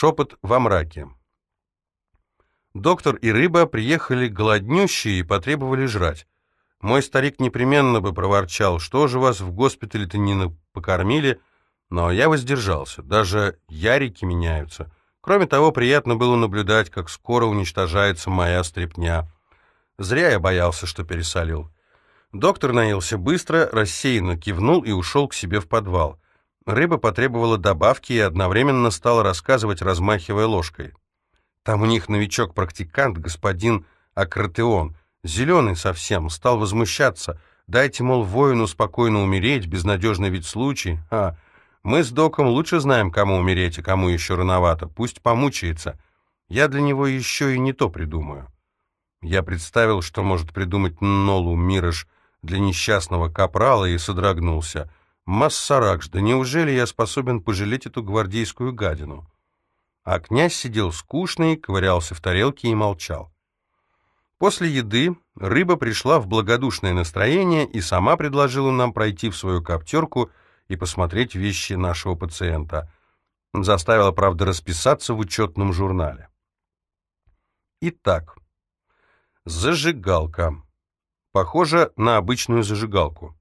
Шепот во мраке. Доктор и рыба приехали голоднющие и потребовали жрать. Мой старик непременно бы проворчал, что же вас в госпитале-то не покормили, но я воздержался, даже ярики меняются. Кроме того, приятно было наблюдать, как скоро уничтожается моя стрепня. Зря я боялся, что пересолил. Доктор наелся быстро, рассеянно кивнул и ушел к себе в подвал. Рыба потребовала добавки и одновременно стала рассказывать, размахивая ложкой. Там у них новичок-практикант, господин Акратеон, зеленый совсем, стал возмущаться. Дайте, мол, воину спокойно умереть, безнадежный ведь случай. А, мы с доком лучше знаем, кому умереть, и кому еще рановато. Пусть помучается. Я для него еще и не то придумаю. Я представил, что может придумать Нолу Мирыш для несчастного капрала, и содрогнулся. Массаракш, да неужели я способен пожалеть эту гвардейскую гадину? А князь сидел скучный, ковырялся в тарелке и молчал. После еды рыба пришла в благодушное настроение и сама предложила нам пройти в свою коптерку и посмотреть вещи нашего пациента. Заставила, правда, расписаться в учетном журнале. Итак, зажигалка. Похожа на обычную зажигалку.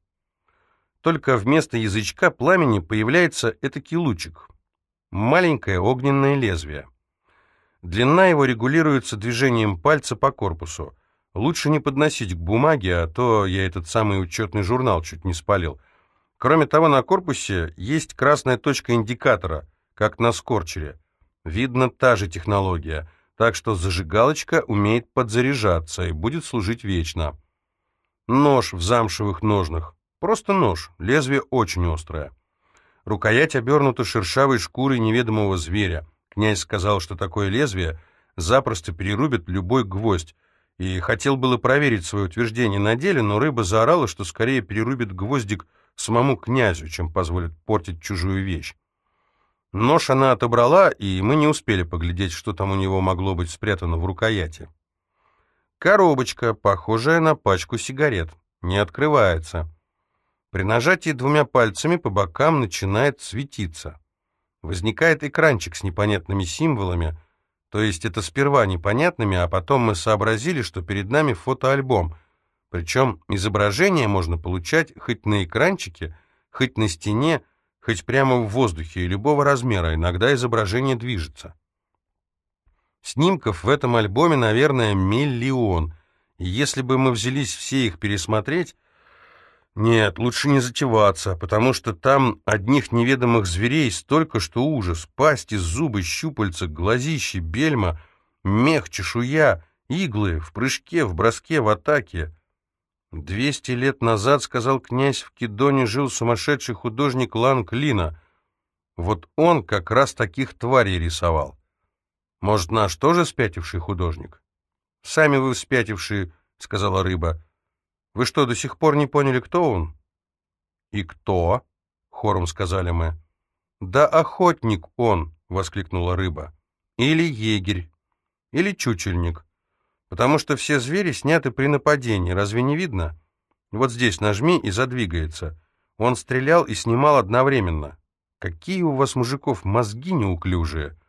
Только вместо язычка пламени появляется этакий лучик. Маленькое огненное лезвие. Длина его регулируется движением пальца по корпусу. Лучше не подносить к бумаге, а то я этот самый учетный журнал чуть не спалил. Кроме того, на корпусе есть красная точка индикатора, как на скорчере. Видно, та же технология, так что зажигалочка умеет подзаряжаться и будет служить вечно. Нож в замшевых ножнах. Просто нож, лезвие очень острое. Рукоять обернута шершавой шкурой неведомого зверя. Князь сказал, что такое лезвие запросто перерубит любой гвоздь, и хотел было проверить свое утверждение на деле, но рыба заорала, что скорее перерубит гвоздик самому князю, чем позволит портить чужую вещь. Нож она отобрала, и мы не успели поглядеть, что там у него могло быть спрятано в рукояти. Коробочка, похожая на пачку сигарет, не открывается. При нажатии двумя пальцами по бокам начинает светиться. Возникает экранчик с непонятными символами, то есть это сперва непонятными, а потом мы сообразили, что перед нами фотоальбом, причем изображение можно получать хоть на экранчике, хоть на стене, хоть прямо в воздухе и любого размера, иногда изображение движется. Снимков в этом альбоме, наверное, миллион, и если бы мы взялись все их пересмотреть, нет, лучше не затеваться, потому что там одних неведомых зверей столько, что ужас. Пасти, зубы, щупальца, глазищи, бельма, мех, чешуя, иглы, в прыжке, в броске, в атаке. Двести лет назад, сказал князь, в Кедоне жил сумасшедший художник Ланг Лина. Вот он как раз таких тварей рисовал. Может, наш тоже спятивший художник? Сами вы спятившие, сказала рыба. Вы что, до сих пор не поняли, кто он?» «И кто?» — хором сказали мы. «Да охотник он!» — воскликнула рыба. «Или егерь, или чучельник. Потому что все звери сняты при нападении, разве не видно? Вот здесь нажми и задвигается. Он стрелял и снимал одновременно. Какие у вас, мужиков, мозги неуклюжие!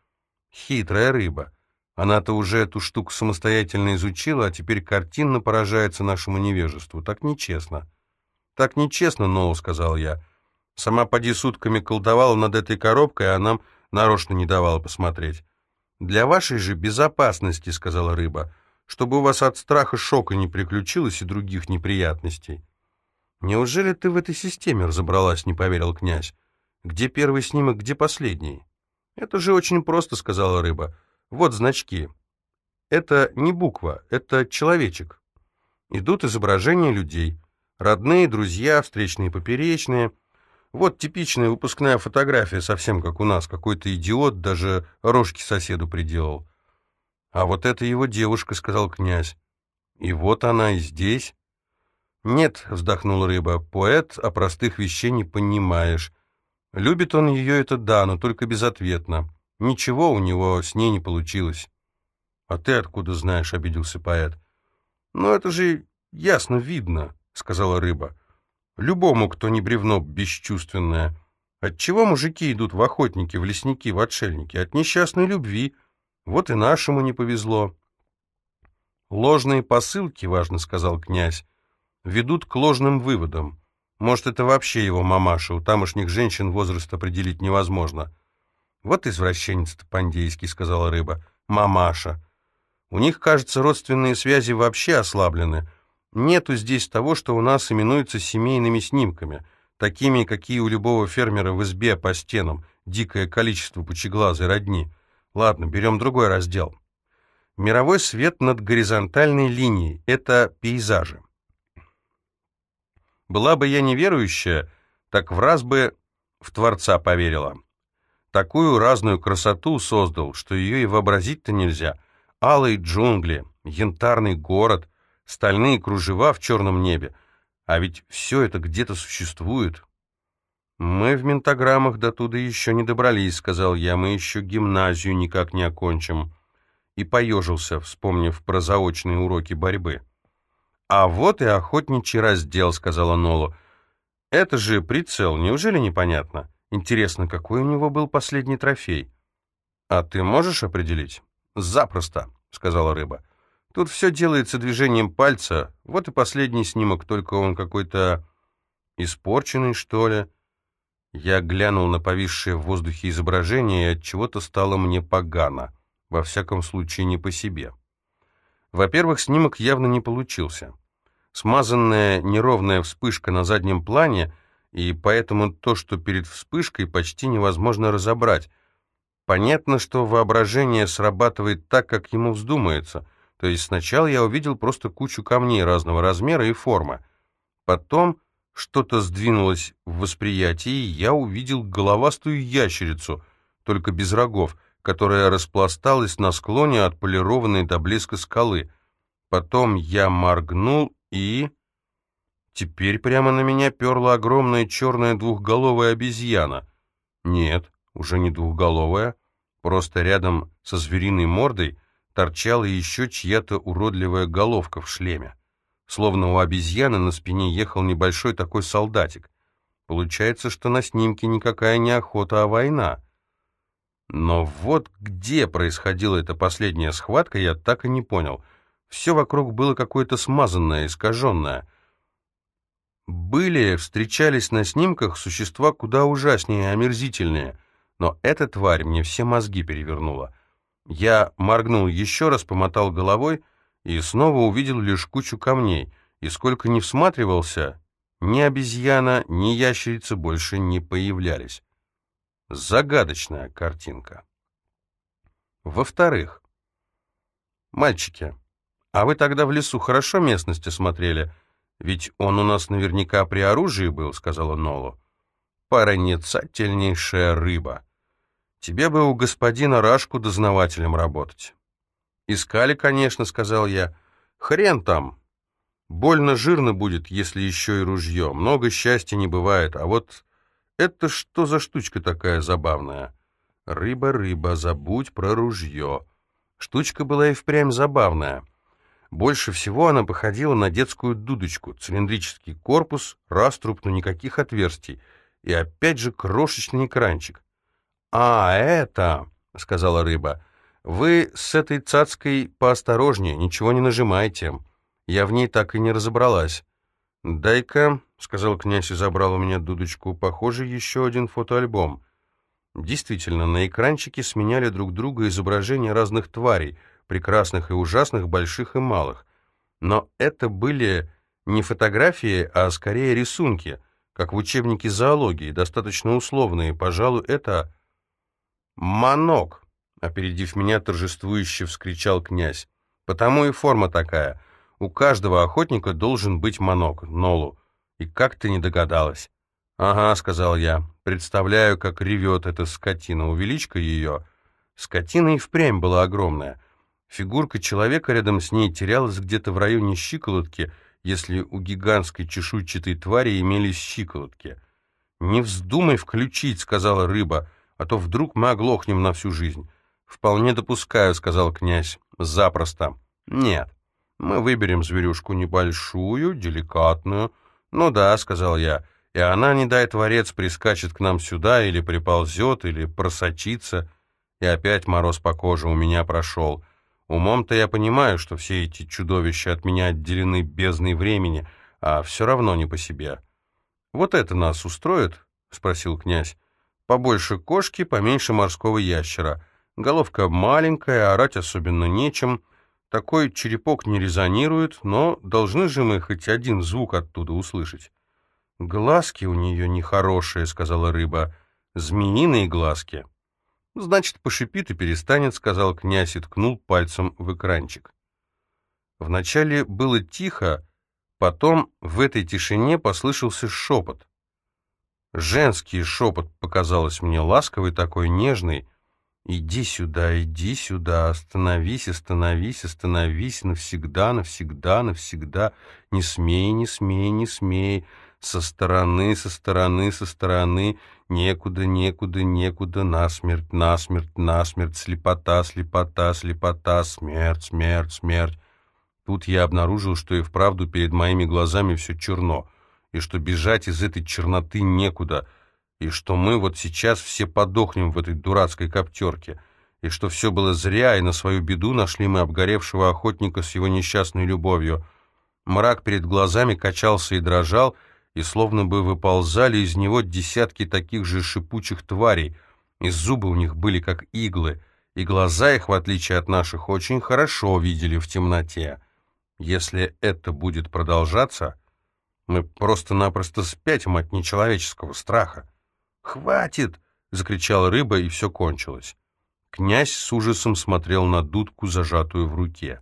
Хитрая рыба. Она-то уже эту штуку самостоятельно изучила, а теперь картинно поражается нашему невежеству. Так нечестно. Так нечестно, Ноу, сказал я. Сама поди сутками колдовала над этой коробкой, а нам нарочно не давала посмотреть. Для вашей же безопасности, сказала рыба, чтобы у вас от страха шока не приключилось и других неприятностей. Неужели ты в этой системе разобралась, не поверил князь. Где первый снимок, где последний? Это же очень просто, сказала рыба. Вот значки. Это не буква, это человечек. Идут изображения людей. Родные, друзья, встречные поперечные. Вот типичная выпускная фотография, совсем как у нас. Какой-то идиот даже рожки соседу приделал. «А вот это его девушка», — сказал князь. «И вот она и здесь». «Нет», — вздохнул рыба, — «поэт, о простых вещей не понимаешь. Любит он ее, это да, но только безответно. Ничего у него с ней не получилось. «А ты откуда знаешь?» — обиделся поэт. «Ну, это же ясно видно», — сказала рыба. «Любому, кто не бревно бесчувственное. Отчего мужики идут в охотники, в лесники, в отшельники? От несчастной любви. Вот и нашему не повезло. Ложные посылки, важно сказал князь, ведут к ложным выводам. Может, это вообще его мамаша, у тамошних женщин возраст определить невозможно. Вот извращенец-то пандейский, сказала рыба. Мамаша. У них, кажется, родственные связи вообще ослаблены. Нету здесь того, что у нас именуется семейными снимками, такими, какие у любого фермера в избе по стенам, дикое количество пучеглазой родни. Ладно, берем другой раздел. Мировой свет над горизонтальной линией — это пейзажи. Была бы я неверующая, так в раз бы в Творца поверила. Такую разную красоту создал, что ее и вообразить-то нельзя. Алые джунгли, янтарный город, стальные кружева в черном небе. А ведь все это где-то существует. «Мы в ментограммах до туда еще не добрались», — сказал я, — «мы еще гимназию никак не окончим». И поежился, вспомнив про заочные уроки борьбы. «А вот и охотничий раздел», — сказала Нолу. «Это же прицел, неужели непонятно? Интересно, какой у него был последний трофей?» «А ты можешь определить?» «Запросто», — сказала рыба. «Тут все делается движением пальца. Вот и последний снимок, только он какой-то испорченный, что ли». Я глянул на повисшее в воздухе изображение, и от чего-то стало мне погано. Во всяком случае, не по себе. Во-первых, снимок явно не получился смазанная неровная вспышка на заднем плане, и поэтому то, что перед вспышкой, почти невозможно разобрать. Понятно, что воображение срабатывает так, как ему вздумается. То есть сначала я увидел просто кучу камней разного размера и формы. Потом что-то сдвинулось в восприятии, и я увидел головастую ящерицу, только без рогов, которая распласталась на склоне отполированной до блеска скалы. Потом я моргнул, и... Теперь прямо на меня перла огромная черная двухголовая обезьяна. Нет, уже не двухголовая, просто рядом со звериной мордой торчала еще чья-то уродливая головка в шлеме. Словно у обезьяны на спине ехал небольшой такой солдатик. Получается, что на снимке никакая не охота, а война. Но вот где происходила эта последняя схватка, я так и не понял — все вокруг было какое-то смазанное, искаженное. Были, встречались на снимках существа куда ужаснее и омерзительнее, но эта тварь мне все мозги перевернула. Я моргнул еще раз, помотал головой и снова увидел лишь кучу камней, и сколько ни всматривался, ни обезьяна, ни ящерица больше не появлялись. Загадочная картинка. Во-вторых, мальчики, «А вы тогда в лесу хорошо местность осмотрели? Ведь он у нас наверняка при оружии был», — сказала Нолу. «Проницательнейшая рыба. Тебе бы у господина Рашку дознавателем работать». «Искали, конечно», — сказал я. «Хрен там. Больно жирно будет, если еще и ружье. Много счастья не бывает. А вот это что за штучка такая забавная?» «Рыба, рыба, забудь про ружье». Штучка была и впрямь забавная. Больше всего она походила на детскую дудочку, цилиндрический корпус, раструб, но никаких отверстий, и опять же крошечный экранчик. «А, это...» — сказала рыба. «Вы с этой цацкой поосторожнее, ничего не нажимайте. Я в ней так и не разобралась». «Дай-ка», — сказал князь и забрал у меня дудочку, — «похоже, еще один фотоальбом». Действительно, на экранчике сменяли друг друга изображения разных тварей — прекрасных и ужасных, больших и малых. Но это были не фотографии, а скорее рисунки, как в учебнике зоологии, достаточно условные. Пожалуй, это «Манок», — опередив меня, торжествующе вскричал князь. «Потому и форма такая. У каждого охотника должен быть манок, Нолу. И как ты не догадалась?» «Ага», — сказал я. «Представляю, как ревет эта скотина. Увеличка ее». Скотина и впрямь была огромная — Фигурка человека рядом с ней терялась где-то в районе щиколотки, если у гигантской чешуйчатой твари имелись щиколотки. «Не вздумай включить», — сказала рыба, — «а то вдруг мы оглохнем на всю жизнь». «Вполне допускаю», — сказал князь, — «запросто». «Нет, мы выберем зверюшку небольшую, деликатную». «Ну да», — сказал я, и она, не дай творец, прискачет к нам сюда, или приползет, или просочится, и опять мороз по коже у меня прошел. Умом-то я понимаю, что все эти чудовища от меня отделены бездной времени, а все равно не по себе. «Вот это нас устроит?» — спросил князь. «Побольше кошки, поменьше морского ящера. Головка маленькая, орать особенно нечем. Такой черепок не резонирует, но должны же мы хоть один звук оттуда услышать». «Глазки у нее нехорошие», — сказала рыба. «Змеиные глазки». «Значит, пошипит и перестанет», — сказал князь и ткнул пальцем в экранчик. Вначале было тихо, потом в этой тишине послышался шепот. Женский шепот показалось мне ласковый такой, нежный. «Иди сюда, иди сюда, остановись, остановись, остановись, навсегда, навсегда, навсегда, не смей, не смей, не смей, со стороны, со стороны, со стороны, Некуда, некуда, некуда, насмерть, насмерть, насмерть, слепота, слепота, слепота, смерть, смерть, смерть. Тут я обнаружил, что и вправду перед моими глазами все черно, и что бежать из этой черноты некуда, и что мы вот сейчас все подохнем в этой дурацкой коптерке, и что все было зря, и на свою беду нашли мы обгоревшего охотника с его несчастной любовью. Мрак перед глазами качался и дрожал, словно бы выползали из него десятки таких же шипучих тварей, и зубы у них были как иглы, и глаза их, в отличие от наших, очень хорошо видели в темноте. Если это будет продолжаться, мы просто-напросто спятим от нечеловеческого страха. «Хватит!» — закричала рыба, и все кончилось. Князь с ужасом смотрел на дудку, зажатую в руке.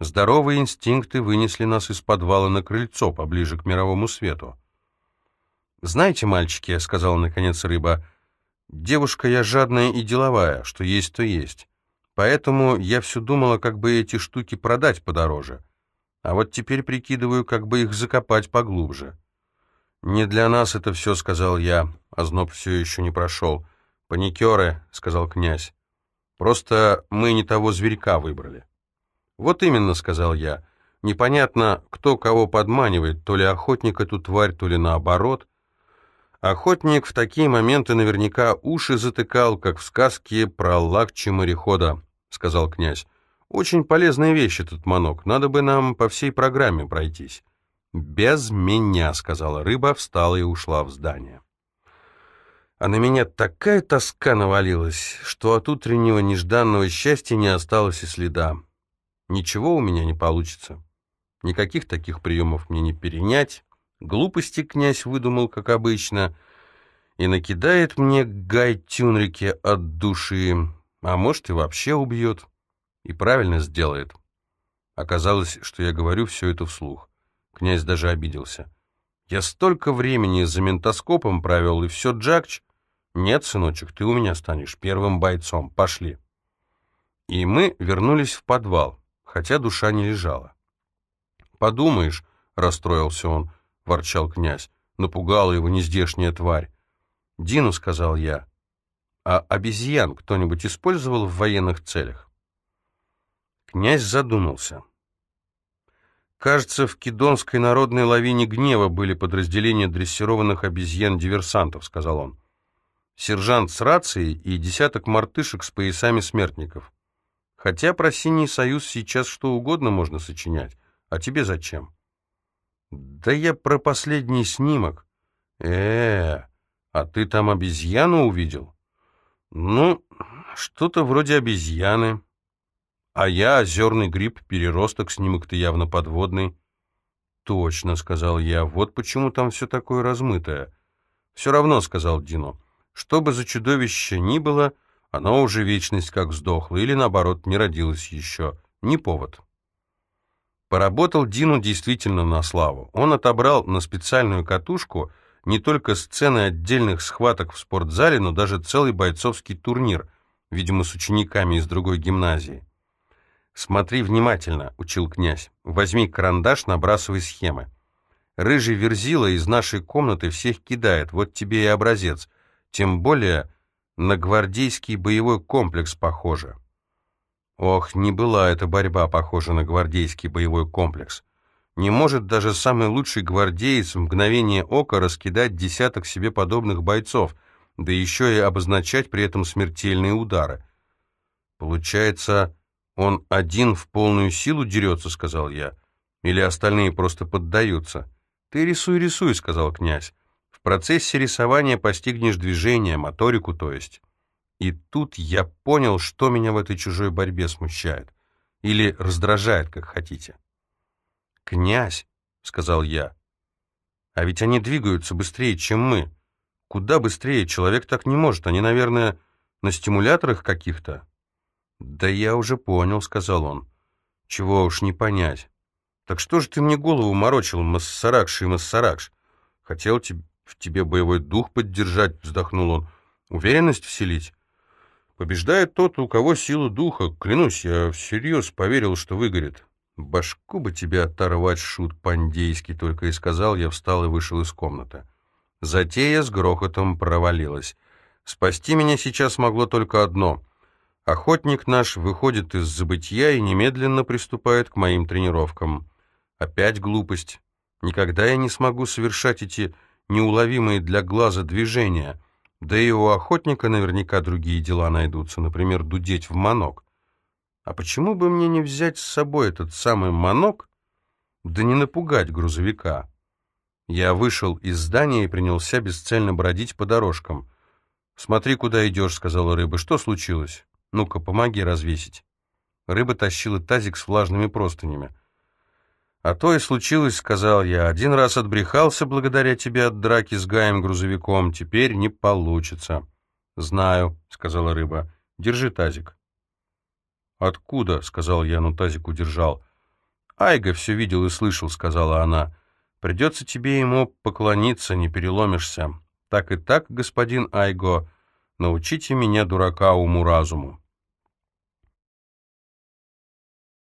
Здоровые инстинкты вынесли нас из подвала на крыльцо, поближе к мировому свету. «Знаете, мальчики», — сказала наконец рыба, — «девушка я жадная и деловая, что есть, то есть. Поэтому я все думала, как бы эти штуки продать подороже. А вот теперь прикидываю, как бы их закопать поглубже». «Не для нас это все», — сказал я, а зноб все еще не прошел. «Паникеры», — сказал князь. «Просто мы не того зверька выбрали». «Вот именно», — сказал я. «Непонятно, кто кого подманивает, то ли охотник эту тварь, то ли наоборот». Охотник в такие моменты наверняка уши затыкал, как в сказке про Лакчи морехода, — сказал князь. Очень полезная вещь этот манок, надо бы нам по всей программе пройтись. «Без меня», — сказала рыба, встала и ушла в здание. А на меня такая тоска навалилась, что от утреннего нежданного счастья не осталось и следа. Ничего у меня не получится. Никаких таких приемов мне не перенять. Глупости князь выдумал, как обычно, и накидает мне гай тюнрике от души, а может и вообще убьет. И правильно сделает. Оказалось, что я говорю все это вслух. Князь даже обиделся. Я столько времени за ментоскопом провел, и все, Джакч? Нет, сыночек, ты у меня станешь первым бойцом. Пошли. И мы вернулись в подвал хотя душа не лежала. «Подумаешь», — расстроился он, — ворчал князь, — напугала его нездешняя тварь. «Дину», — сказал я, — «а обезьян кто-нибудь использовал в военных целях?» Князь задумался. Кажется, в Кидонской народной лавине гнева были подразделения дрессированных обезьян-диверсантов, сказал он. Сержант с рацией и десяток мартышек с поясами смертников. Хотя про Синий Союз сейчас что угодно можно сочинять. А тебе зачем? Да я про последний снимок. э э а ты там обезьяну увидел? Ну, что-то вроде обезьяны. А я озерный гриб, переросток, снимок-то явно подводный. Точно, сказал я, вот почему там все такое размытое. Все равно, сказал Дино, что бы за чудовище ни было, оно уже вечность как сдохло, или наоборот, не родилось еще. Не повод. Поработал Дину действительно на славу. Он отобрал на специальную катушку не только сцены отдельных схваток в спортзале, но даже целый бойцовский турнир, видимо, с учениками из другой гимназии. «Смотри внимательно», — учил князь. «Возьми карандаш, набрасывай схемы. Рыжий верзила из нашей комнаты всех кидает, вот тебе и образец. Тем более на гвардейский боевой комплекс похоже. Ох, не была эта борьба похожа на гвардейский боевой комплекс. Не может даже самый лучший гвардеец в мгновение ока раскидать десяток себе подобных бойцов, да еще и обозначать при этом смертельные удары. Получается, он один в полную силу дерется, сказал я, или остальные просто поддаются. Ты рисуй, рисуй, сказал князь. Процессе рисования постигнешь движение, моторику, то есть. И тут я понял, что меня в этой чужой борьбе смущает. Или раздражает, как хотите. «Князь», — сказал я, — «а ведь они двигаются быстрее, чем мы. Куда быстрее, человек так не может. Они, наверное, на стимуляторах каких-то». «Да я уже понял», — сказал он. «Чего уж не понять. Так что же ты мне голову морочил, Массаракш и Массаракш? Хотел в тебе боевой дух поддержать», — вздохнул он. «Уверенность вселить?» Побеждает тот, у кого сила духа. Клянусь, я всерьез поверил, что выгорит. Башку бы тебе оторвать, шут пандейский, только и сказал я, встал и вышел из комнаты. Затея с грохотом провалилась. Спасти меня сейчас могло только одно. Охотник наш выходит из забытья и немедленно приступает к моим тренировкам. Опять глупость. Никогда я не смогу совершать эти неуловимые для глаза движения — да и у охотника наверняка другие дела найдутся, например, дудеть в манок. А почему бы мне не взять с собой этот самый манок, да не напугать грузовика? Я вышел из здания и принялся бесцельно бродить по дорожкам. «Смотри, куда идешь», — сказала рыба. «Что случилось? Ну-ка, помоги развесить». Рыба тащила тазик с влажными простынями. «А то и случилось», — сказал я. «Один раз отбрехался благодаря тебе от драки с Гаем-грузовиком. Теперь не получится». «Знаю», — сказала рыба. «Держи тазик». «Откуда?» — сказал я, но тазик удержал. «Айга все видел и слышал», — сказала она. «Придется тебе ему поклониться, не переломишься. Так и так, господин Айго, научите меня, дурака, уму-разуму».